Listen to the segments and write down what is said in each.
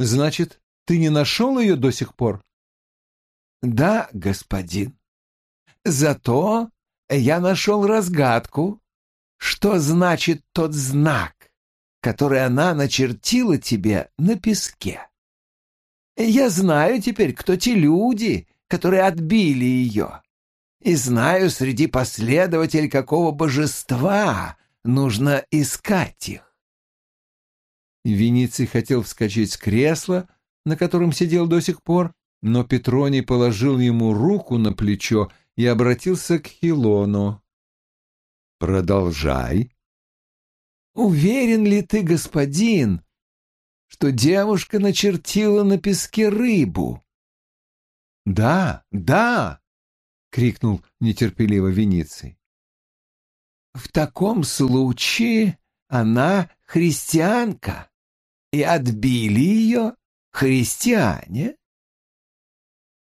Значит, ты не нашел ее до сих пор? Да, господин. Зато я нашел разгадку, что значит тот знак, который она начертила тебе на песке. Я знаю теперь, кто те люди, которые отбили ее, и знаю, среди последователей какого божества нужно искать их. Вениций хотел вскочить с кресла, на котором сидел до сих пор, но Петроний положил ему руку на плечо и обратился к Хилону. «Продолжай». «Уверен ли ты, господин, что девушка начертила на песке рыбу?» «Да, да!» — крикнул нетерпеливо Вениций. «В таком случае она христианка, и отбили ее христиане?»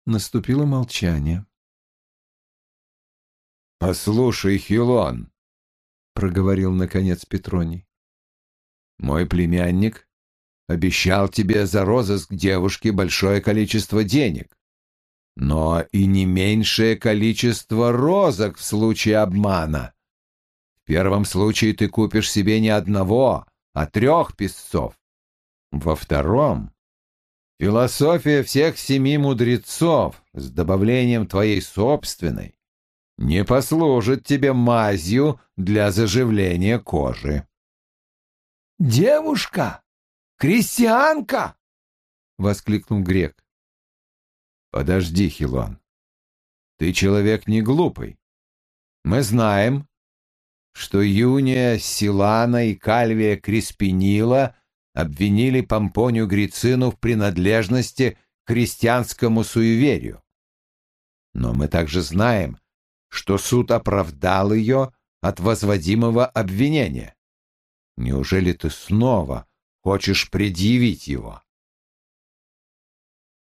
Наступило молчание. «Послушай, Хилон», — проговорил наконец Петроний, — «мой племянник обещал тебе за розыск девушки большое количество денег, но и не меньшее количество розок в случае обмана. В первом случае ты купишь себе не одного, а трех песцов. Во втором — философия всех семи мудрецов с добавлением твоей собственной не послужит тебе мазью для заживления кожи. «Девушка! Крестьянка!» — воскликнул грек. «Подожди, Хилон. Ты человек не глупый. Мы знаем, что Юния Силана и Кальвия Криспинила обвинили Помпонию Грицину в принадлежности к христианскому суеверию. Но мы также знаем, что суд оправдал ее от возводимого обвинения. Неужели ты снова хочешь предъявить его?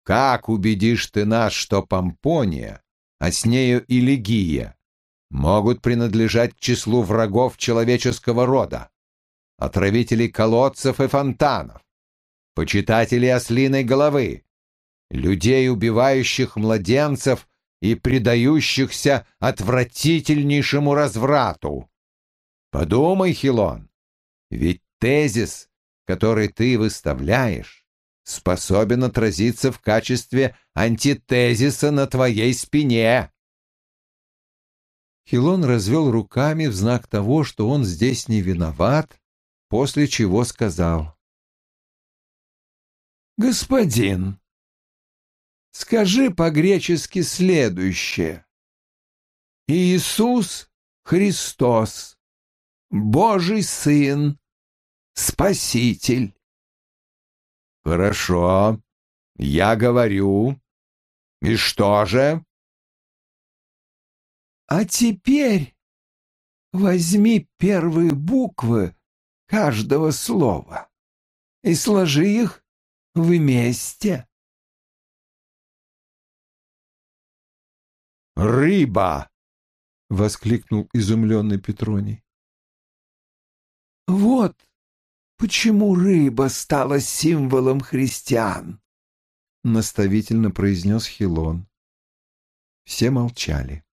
Как убедишь ты нас, что Помпония, а с нею и Легия, могут принадлежать к числу врагов человеческого рода, отравителей колодцев и фонтанов, почитателей ослиной головы, людей, убивающих младенцев и предающихся отвратительнейшему разврату. Подумай, Хилон, ведь тезис, который ты выставляешь, способен отразиться в качестве антитезиса на твоей спине. Хилон развел руками в знак того, что он здесь не виноват, после чего сказал. «Господин, Скажи по-гречески следующее. Иисус Христос, Божий Сын, Спаситель. Хорошо, я говорю. И что же? А теперь возьми первые буквы каждого слова и сложи их вместе. Рыба! — воскликнул изумленный Петроний. «Вот почему рыба стала символом христиан», — наставительно произнес Хилон. Все молчали.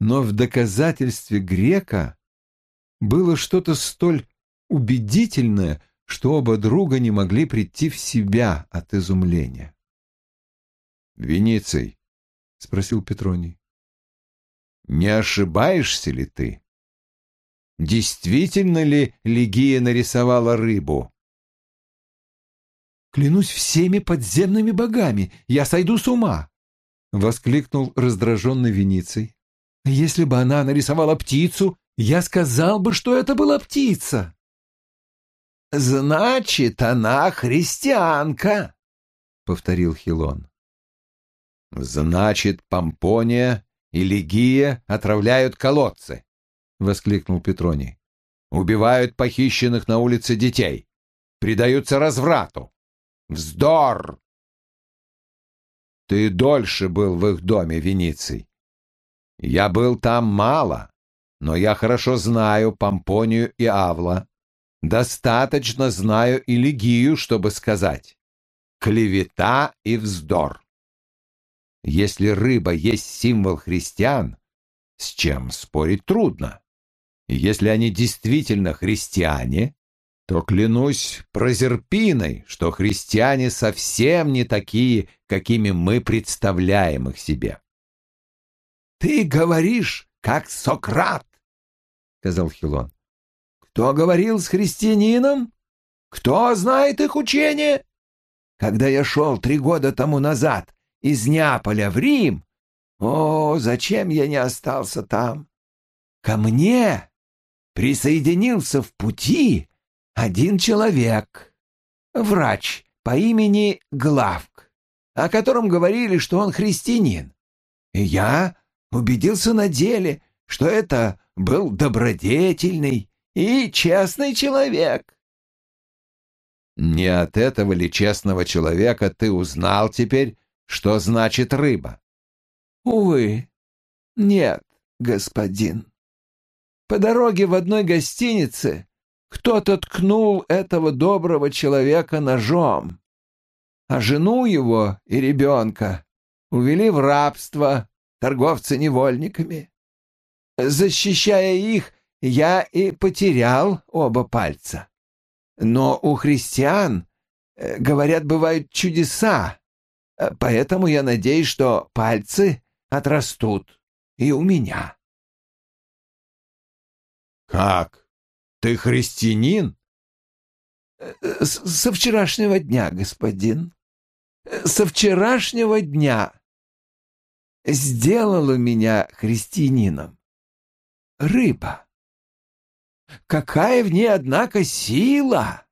Но в доказательстве грека было что-то столь убедительное, что оба друга не могли прийти в себя от изумления. «Вениций, — спросил Петроний. «Не ошибаешься ли ты? Действительно ли Легия нарисовала рыбу?» «Клянусь всеми подземными богами, я сойду с ума!» — воскликнул раздраженный Вениций. «Если бы она нарисовала птицу, я сказал бы, что это была птица!» «Значит, она христианка!» — повторил Хилон. «Значит, Помпония и Легия отравляют колодцы!» — воскликнул Петроний. «Убивают похищенных на улице детей, предаются разврату. Вздор!» «Ты дольше был в их доме, Вениций. Я был там мало, но я хорошо знаю Помпонию и Авла. достаточно знаю и легию, чтобы сказать «клевета и вздор». Если рыба есть символ христиан, с чем спорить трудно. Если они действительно христиане, то клянусь прозерпиной, что христиане совсем не такие, какими мы представляем их себе. «Ты говоришь, как Сократ», — сказал Хилон. «Кто говорил с христианином? Кто знает их учение? Когда я шел три года тому назад из Неаполя в Рим, о, зачем я не остался там? Ко мне присоединился в пути один человек, врач по имени Главк, о котором говорили, что он христианин. И я убедился на деле, что это был добродетельный и честный человек. Не от этого ли честного человека ты узнал теперь, что значит рыба? Увы, нет, господин. По дороге в одной гостинице кто-то ткнул этого доброго человека ножом, а жену его и ребенка увели в рабство торговцы невольниками. Защищая их, я и потерял оба пальца. Но у христиан, э, говорят, бывают чудеса, э, поэтому я надеюсь, что пальцы отрастут и у меня. «Как? Ты христианин?» Э, «Со вчерашнего дня, господин. Со вчерашнего дня. Сделала меня христианином. Рыба. Какая в ней, однако, сила!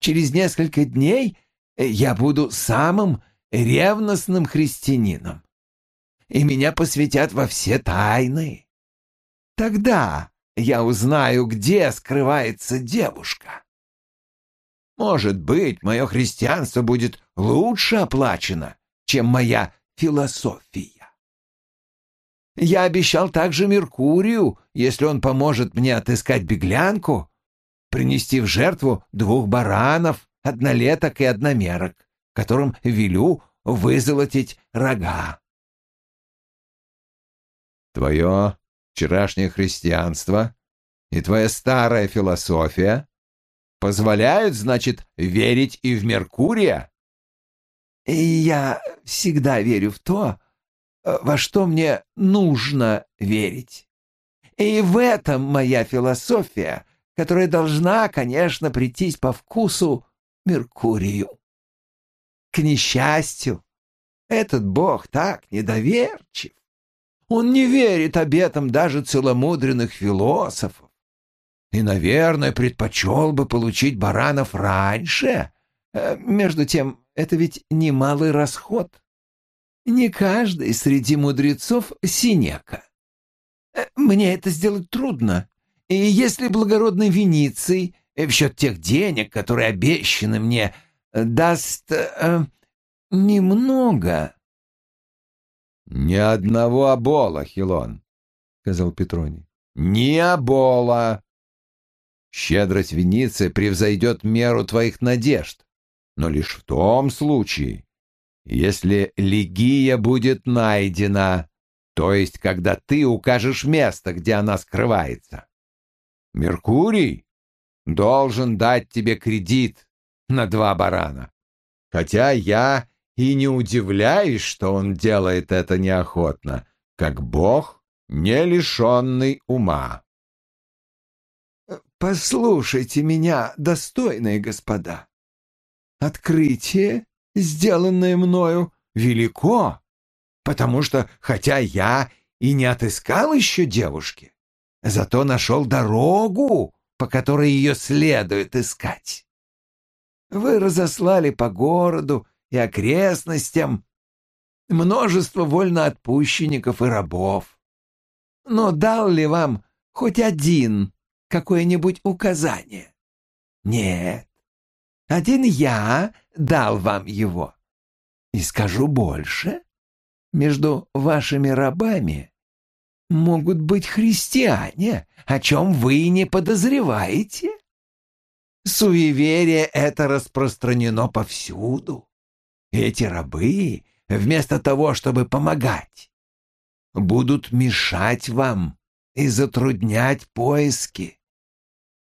Через несколько дней я буду самым ревностным христианином, и меня посвятят во все тайны. Тогда я узнаю, где скрывается девушка. Может быть, мое христианство будет лучше оплачено, чем моя философия. Я обещал также Меркурию, если он поможет мне отыскать беглянку, принести в жертву двух баранов, однолеток и одномерок, которым велю вызолотить рога. Твое вчерашнее христианство и твоя старая философия позволяют, значит, верить и в Меркурия? Я всегда верю в то, во что мне нужно верить. И в этом моя философия, которая должна, конечно, прийтись по вкусу Меркурию. К несчастью, этот бог так недоверчив. Он не верит обетам даже целомудренных философов. И, наверное, предпочел бы получить баранов раньше. Э, между тем, это ведь немалый расход. Не каждый среди мудрецов синека. Э, мне это сделать трудно. И если благородный Вениций э, в счет тех денег, которые обещаны мне, даст э, немного, «Ни одного обола, Хилон», — сказал Петроний. «Ни обола. Щедрость Вениции превзойдет меру твоих надежд, но лишь в том случае, если Легия будет найдена, то есть когда ты укажешь место, где она скрывается. Меркурий должен дать тебе кредит на два барана, хотя я и не удивляюсь, что он делает это неохотно, как бог, не лишенный ума. «Послушайте меня, достойные господа. Открытие, сделанное мною, велико, потому что, хотя я и не отыскал еще девушки, зато нашел дорогу, по которой ее следует искать. Вы разослали по городу и окрестностям, множество вольноотпущенников и рабов. Но дал ли вам хоть один какое-нибудь указание? Нет. Один я дал вам его. И скажу больше. Между вашими рабами могут быть христиане, о чем вы не подозреваете. Суеверие это распространено повсюду. Эти рабы, вместо того, чтобы помогать, будут мешать вам и затруднять поиски.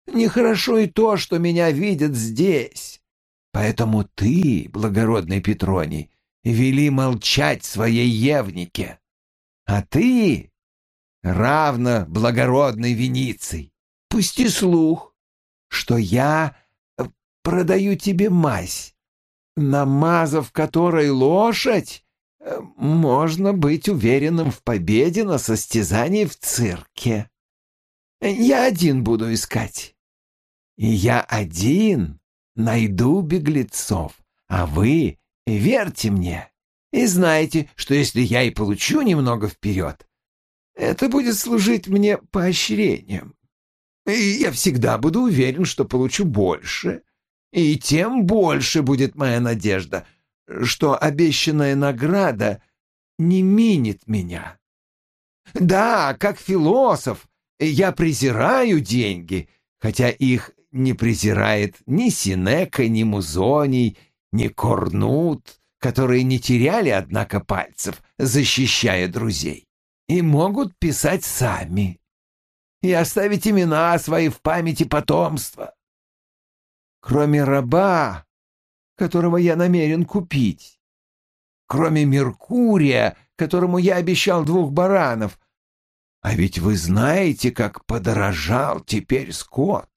Нехорошо и то, что меня видят здесь. Поэтому ты, благородный Петроний, вели молчать своей Евнике. А ты, равно благородной Вениций, пусти слух, что я э, продаю тебе мазь, намазав которой лошадь, э, можно быть уверенным в победе на состязании в цирке. Я один буду искать. И я один найду беглецов, а вы верьте мне и знайте, что если я и получу немного вперед, это будет служить мне поощрением. И я всегда буду уверен, что получу больше, и тем больше будет моя надежда, что обещанная награда не минит меня. Да, как философ, я презираю деньги, хотя их не презирает ни Синека, ни Музоний, ни Корнут, которые не теряли, однако, пальцев, защищая друзей, и могут писать сами и оставить имена свои в памяти потомства. Кроме раба, которого я намерен купить, кроме Меркурия, которому я обещал двух баранов, а ведь вы знаете, как подорожал теперь скот.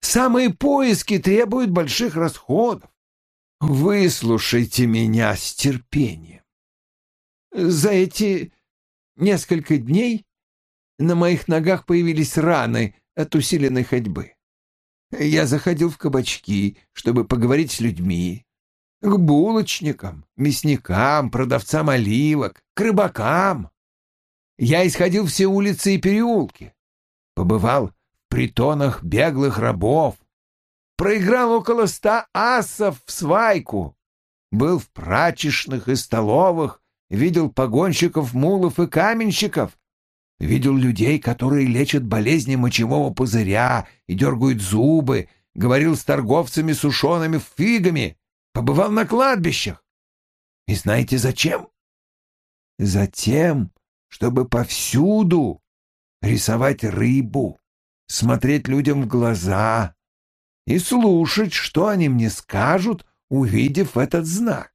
Самые поиски требуют больших расходов. Выслушайте меня с терпением. За эти несколько дней на моих ногах появились раны от усиленной ходьбы. Я заходил в кабачки, чтобы поговорить с людьми, к булочникам, мясникам, продавцам оливок, к рыбакам. Я исходил все улицы и переулки, побывал притонах беглых рабов, проиграл около ста асов в свайку, был в прачечных и столовых, видел погонщиков, мулов и каменщиков, видел людей, которые лечат болезни мочевого пузыря и дергают зубы, говорил с торговцами сушеными фигами, побывал на кладбищах. И знаете зачем? Затем, чтобы повсюду рисовать рыбу смотреть людям в глаза и слушать, что они мне скажут, увидев этот знак.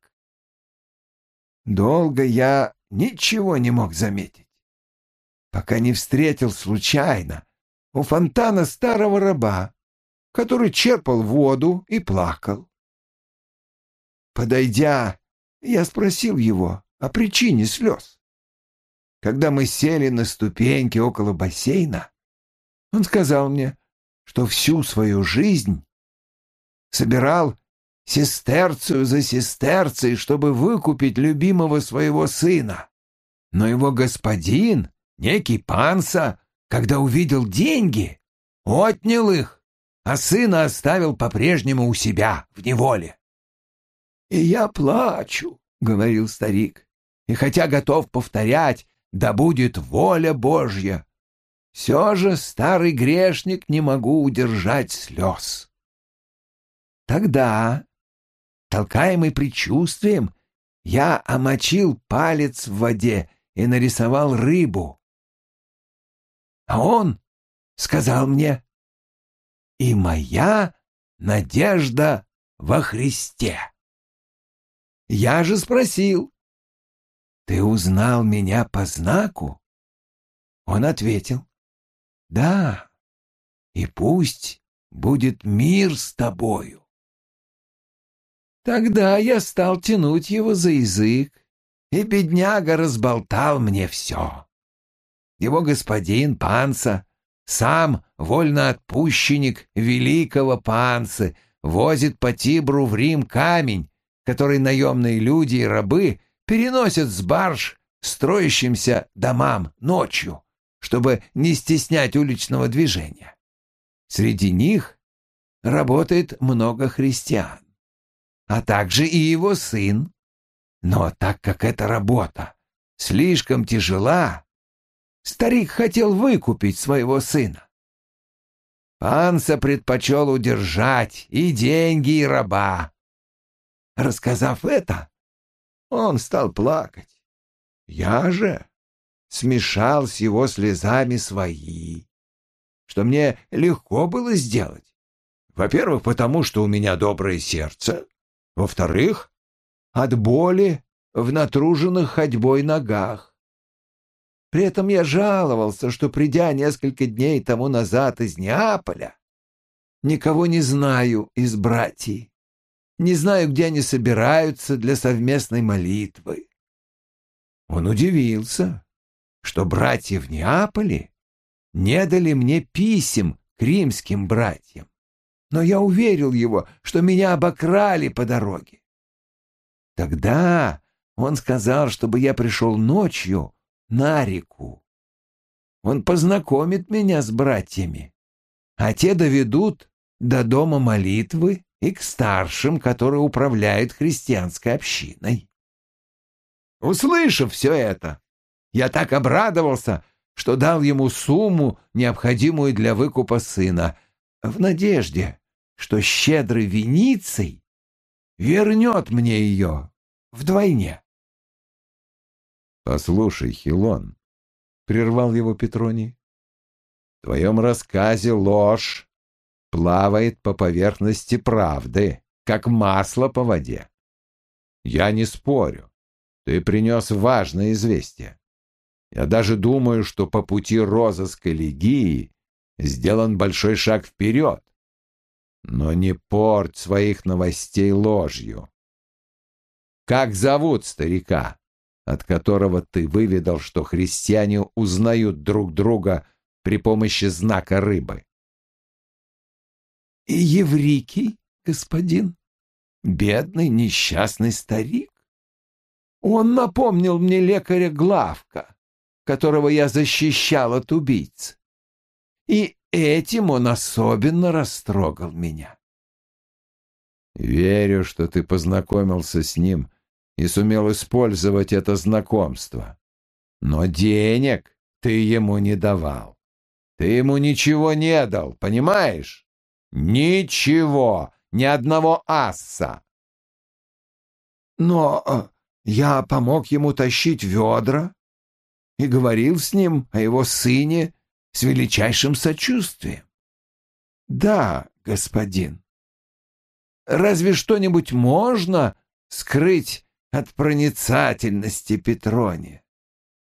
Долго я ничего не мог заметить, пока не встретил случайно у фонтана старого раба, который черпал воду и плакал. Подойдя, я спросил его о причине слез. Когда мы сели на ступеньки около бассейна, он сказал мне, что всю свою жизнь собирал сестерцию за сестерцией, чтобы выкупить любимого своего сына. Но его господин, некий панса, когда увидел деньги, отнял их, а сына оставил по-прежнему у себя, в неволе. «И я плачу», — говорил старик, — «и хотя готов повторять, да будет воля Божья, все же, старый грешник, не могу удержать слез. Тогда, толкаемый предчувствием, я омочил палец в воде и нарисовал рыбу. А он сказал мне, «И моя надежда во Христе». Я же спросил, «Ты узнал меня по знаку?» Он ответил, да, и пусть будет мир с тобою. Тогда я стал тянуть его за язык, и бедняга разболтал мне все. Его господин Панца, сам вольноотпущенник великого Панцы, возит по Тибру в Рим камень, который наемные люди и рабы переносят с барж строящимся домам ночью чтобы не стеснять уличного движения. Среди них работает много христиан, а также и его сын. Но так как эта работа слишком тяжела, старик хотел выкупить своего сына. Панса предпочел удержать и деньги, и раба. Рассказав это, он стал плакать. Я же смешал с его слезами свои, что мне легко было сделать. Во-первых, потому что у меня доброе сердце. Во-вторых, от боли в натруженных ходьбой ногах. При этом я жаловался, что, придя несколько дней тому назад из Неаполя, никого не знаю из братьев, не знаю, где они собираются для совместной молитвы. Он удивился, что братья в Неаполе не дали мне писем к римским братьям, но я уверил его, что меня обокрали по дороге. Тогда он сказал, чтобы я пришел ночью на реку. Он познакомит меня с братьями, а те доведут до дома молитвы и к старшим, которые управляют христианской общиной. Услышав все это, я так обрадовался, что дал ему сумму, необходимую для выкупа сына, в надежде, что щедрый Вениций вернет мне ее вдвойне. «Послушай, Хилон», — прервал его Петроний, — «в твоем рассказе ложь плавает по поверхности правды, как масло по воде. Я не спорю, ты принес важное известие. Я даже думаю, что по пути розыска Легии сделан большой шаг вперед. Но не порть своих новостей ложью. Как зовут старика? от которого ты выведал, что христиане узнают друг друга при помощи знака рыбы. И Еврикий, господин, бедный несчастный старик. Он напомнил мне лекаря Главка, которого я защищал от убийц. И этим он особенно растрогал меня. Верю, что ты познакомился с ним и сумел использовать это знакомство. Но денег ты ему не давал. Ты ему ничего не дал, понимаешь? Ничего, ни одного асса. Но э, я помог ему тащить ведра и говорил с ним о его сыне с величайшим сочувствием. Да, господин. Разве что-нибудь можно скрыть от проницательности Петрони.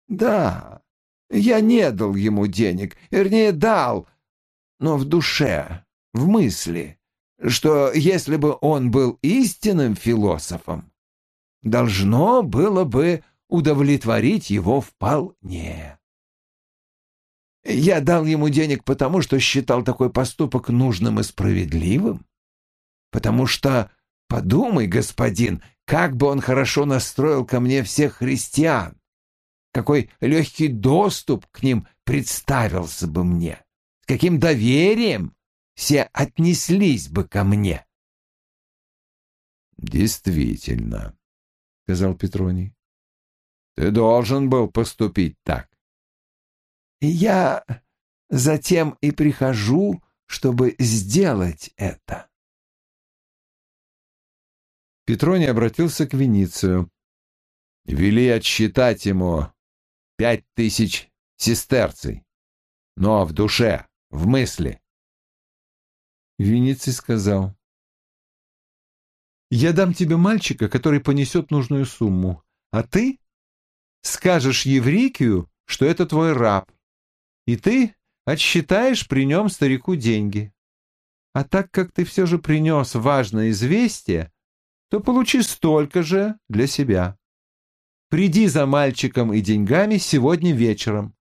Да, я не дал ему денег, вернее, дал, но в душе, в мысли, что если бы он был истинным философом, должно было бы удовлетворить его вполне. Я дал ему денег потому, что считал такой поступок нужным и справедливым, потому что, подумай, господин, как бы он хорошо настроил ко мне всех христиан! Какой легкий доступ к ним представился бы мне! С каким доверием все отнеслись бы ко мне! «Действительно», — сказал Петроний, — «ты должен был поступить так». «Я затем и прихожу, чтобы сделать это». Петроний обратился к Веницию. «Вели отсчитать ему пять тысяч сестерций, но в душе, в мысли». Вениций сказал. «Я дам тебе мальчика, который понесет нужную сумму, а ты скажешь Еврикию, что это твой раб, и ты отсчитаешь при нем старику деньги. А так как ты все же принес важное известие, то получи столько же для себя. Приди за мальчиком и деньгами сегодня вечером.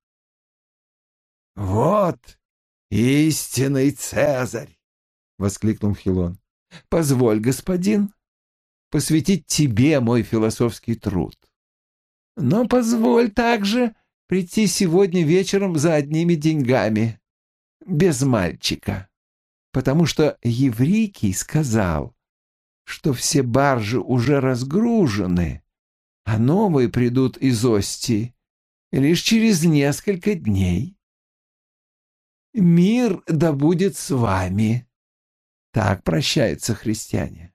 — Вот истинный Цезарь! — воскликнул Хилон. — Позволь, господин, посвятить тебе мой философский труд. Но позволь также прийти сегодня вечером за одними деньгами, без мальчика, потому что Еврикий сказал, что все баржи уже разгружены, а новые придут из Ости лишь через несколько дней. «Мир да будет с вами». Так прощаются христиане.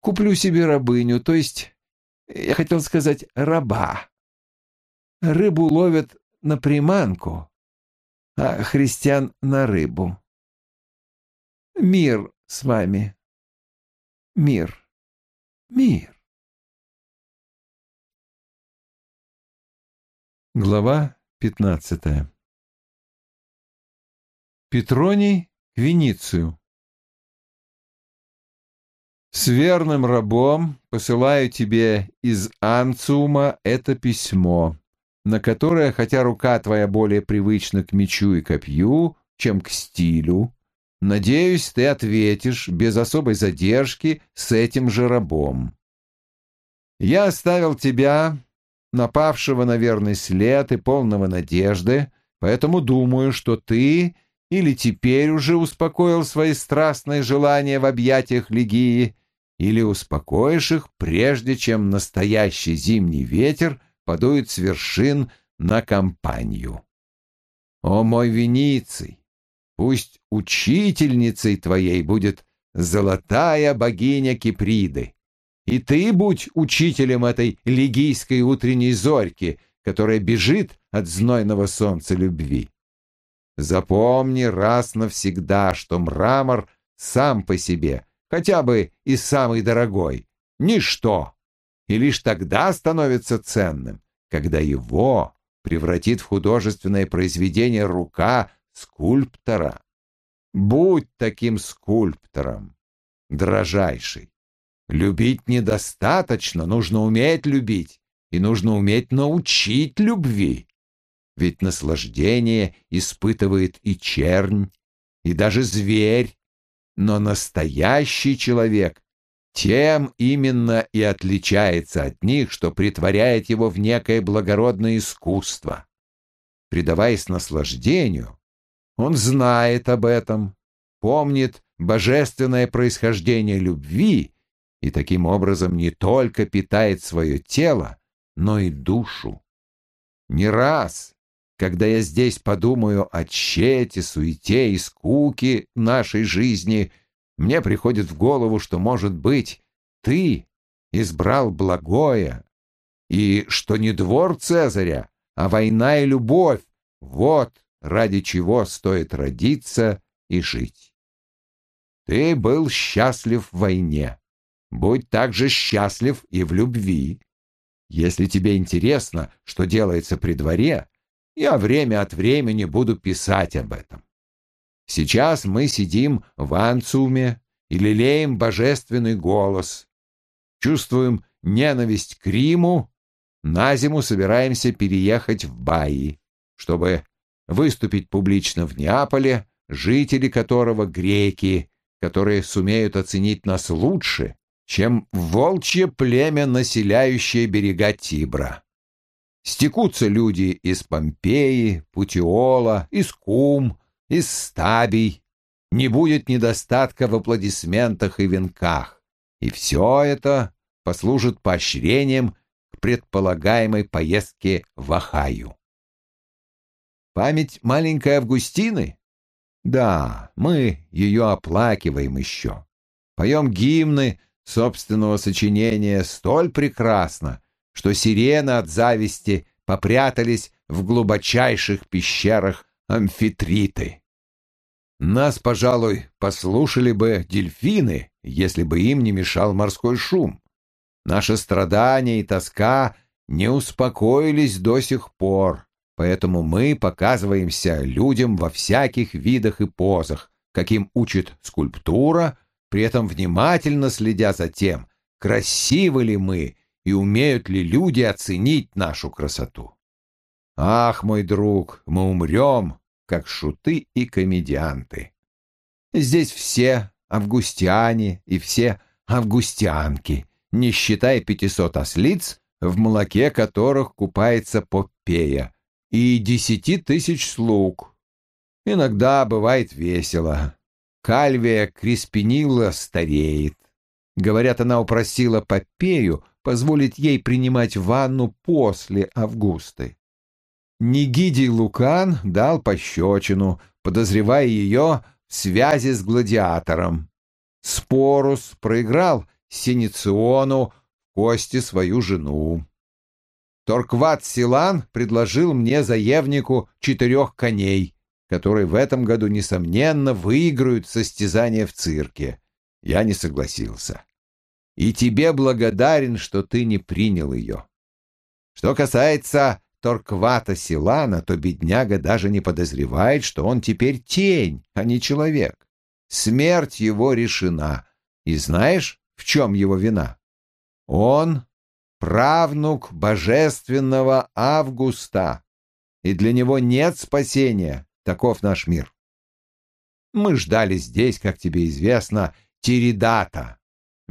Куплю себе рабыню, то есть, я хотел сказать, раба. Рыбу ловят на приманку, а христиан на рыбу. Мир с вами. Мир. Мир. Глава пятнадцатая Петроний к Веницию С верным рабом посылаю тебе из Анциума это письмо, на которое, хотя рука твоя более привычна к мечу и копью, чем к стилю, надеюсь, ты ответишь без особой задержки с этим же рабом. Я оставил тебя напавшего на верный след и полного надежды, поэтому думаю, что ты или теперь уже успокоил свои страстные желания в объятиях Легии, или успокоишь их, прежде чем настоящий зимний ветер подует с вершин на компанию. О мой Вениций, пусть учительницей твоей будет золотая богиня Киприды, и ты будь учителем этой лигийской утренней зорьки, которая бежит от знойного солнца любви. Запомни раз навсегда, что мрамор сам по себе, хотя бы и самый дорогой, ничто, и лишь тогда становится ценным, когда его превратит в художественное произведение рука скульптора. Будь таким скульптором, дрожайший. Любить недостаточно, нужно уметь любить, и нужно уметь научить любви. Ведь наслаждение испытывает и чернь, и даже зверь, но настоящий человек тем именно и отличается от них, что притворяет его в некое благородное искусство. Предаваясь наслаждению, он знает об этом, помнит божественное происхождение любви и таким образом не только питает свое тело, но и душу. Не раз, когда я здесь подумаю о тщете, суете и скуке нашей жизни, мне приходит в голову, что, может быть, ты избрал благое, и что не двор Цезаря, а война и любовь — вот ради чего стоит родиться и жить. Ты был счастлив в войне будь также счастлив и в любви. Если тебе интересно, что делается при дворе, я время от времени буду писать об этом. Сейчас мы сидим в Анцуме и лелеем божественный голос. Чувствуем ненависть к Риму, на зиму собираемся переехать в Баи, чтобы выступить публично в Неаполе, жители которого греки, которые сумеют оценить нас лучше чем волчье племя, населяющее берега Тибра. Стекутся люди из Помпеи, Путиола, из Кум, из Стабий. Не будет недостатка в аплодисментах и венках. И все это послужит поощрением к предполагаемой поездке в Ахаю. Память маленькой Августины? Да, мы ее оплакиваем еще. Поем гимны, собственного сочинения столь прекрасно, что сирены от зависти попрятались в глубочайших пещерах амфитриты. Нас, пожалуй, послушали бы дельфины, если бы им не мешал морской шум. Наши страдания и тоска не успокоились до сих пор, поэтому мы показываемся людям во всяких видах и позах, каким учит скульптура, при этом внимательно следя за тем, красивы ли мы и умеют ли люди оценить нашу красоту. Ах, мой друг, мы умрем, как шуты и комедианты. Здесь все августяне и все августянки, не считая пятисот ослиц, в молоке которых купается Попея, и десяти тысяч слуг. Иногда бывает весело. Кальвия Криспинилла стареет. Говорят, она упросила Попею позволить ей принимать ванну после Августы. Нигидий Лукан дал пощечину, подозревая ее в связи с гладиатором. Спорус проиграл Синициону кости свою жену. Торкват Силан предложил мне заявнику четырех коней, которые в этом году, несомненно, выиграют состязание в цирке. Я не согласился. И тебе благодарен, что ты не принял ее. Что касается Торквата Силана, то бедняга даже не подозревает, что он теперь тень, а не человек. Смерть его решена. И знаешь, в чем его вина? Он правнук божественного Августа, и для него нет спасения, таков наш мир. Мы ждали здесь, как тебе известно, Тиридата.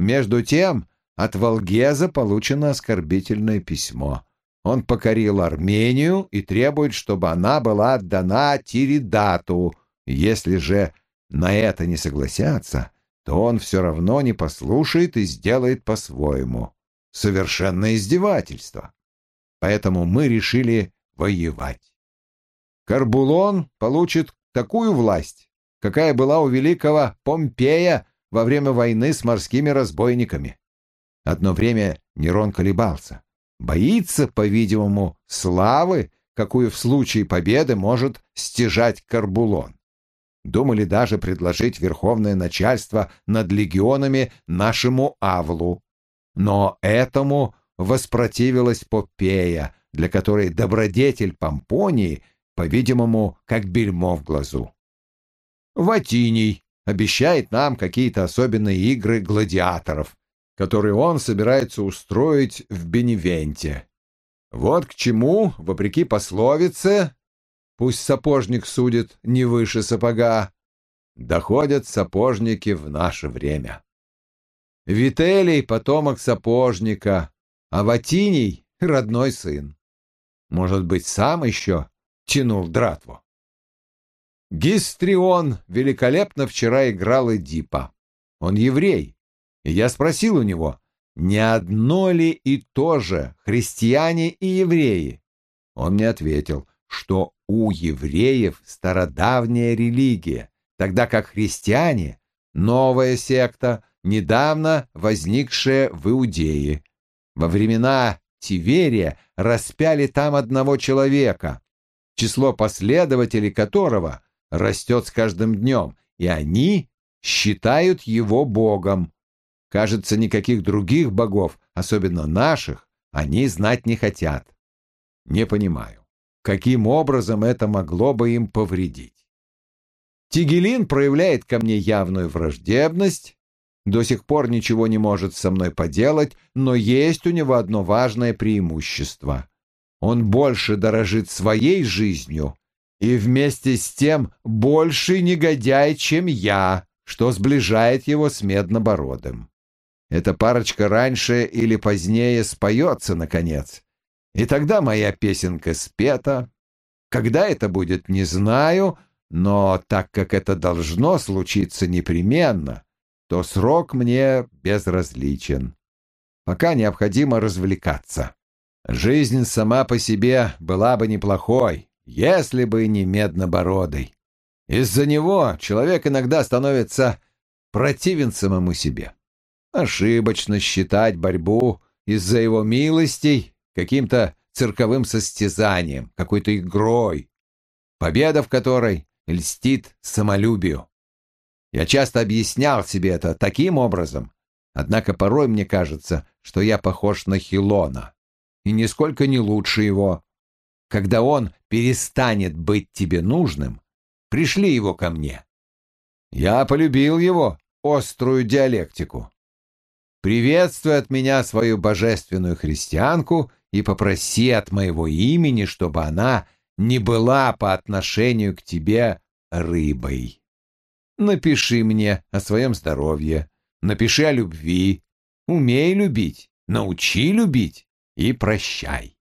Между тем от Волгеза получено оскорбительное письмо. Он покорил Армению и требует, чтобы она была отдана Тиридату. Если же на это не согласятся, то он все равно не послушает и сделает по-своему совершенное издевательство. Поэтому мы решили воевать. Карбулон получит такую власть, какая была у великого Помпея во время войны с морскими разбойниками. Одно время Нерон колебался. Боится, по-видимому, славы, какую в случае победы может стяжать Карбулон. Думали даже предложить верховное начальство над легионами нашему Авлу, но этому воспротивилась Попея, для которой добродетель Помпонии, по-видимому, как бельмо в глазу. Ватиний обещает нам какие-то особенные игры гладиаторов, которые он собирается устроить в Беневенте. Вот к чему, вопреки пословице, пусть сапожник судит не выше сапога, доходят сапожники в наше время. Вителий — потомок сапожника, а Ватиний — родной сын. Может быть, сам еще тянул дратву. Гистрион великолепно вчера играл Эдипа. Он еврей, и я спросил у него, не одно ли и то же христиане и евреи. Он мне ответил, что у евреев стародавняя религия, тогда как христиане — новая секта — недавно возникшее в Иудее. Во времена Тиверия распяли там одного человека, число последователей которого растет с каждым днем, и они считают его богом. Кажется, никаких других богов, особенно наших, они знать не хотят. Не понимаю, каким образом это могло бы им повредить. Тигелин проявляет ко мне явную враждебность, до сих пор ничего не может со мной поделать, но есть у него одно важное преимущество. Он больше дорожит своей жизнью и вместе с тем больше негодяй, чем я, что сближает его с Меднобородым. Эта парочка раньше или позднее споется, наконец. И тогда моя песенка спета. Когда это будет, не знаю, но так как это должно случиться непременно, то срок мне безразличен. Пока необходимо развлекаться. Жизнь сама по себе была бы неплохой, если бы не меднобородый. Из-за него человек иногда становится противен самому себе. Ошибочно считать борьбу из-за его милостей каким-то цирковым состязанием, какой-то игрой, победа в которой льстит самолюбию. Я часто объяснял себе это таким образом, однако порой мне кажется, что я похож на Хилона, и нисколько не лучше его. Когда он перестанет быть тебе нужным, пришли его ко мне. Я полюбил его, острую диалектику. Приветствуй от меня свою божественную христианку и попроси от моего имени, чтобы она не была по отношению к тебе рыбой. Напиши мне о своем здоровье, напиши о любви. Умей любить, научи любить и прощай.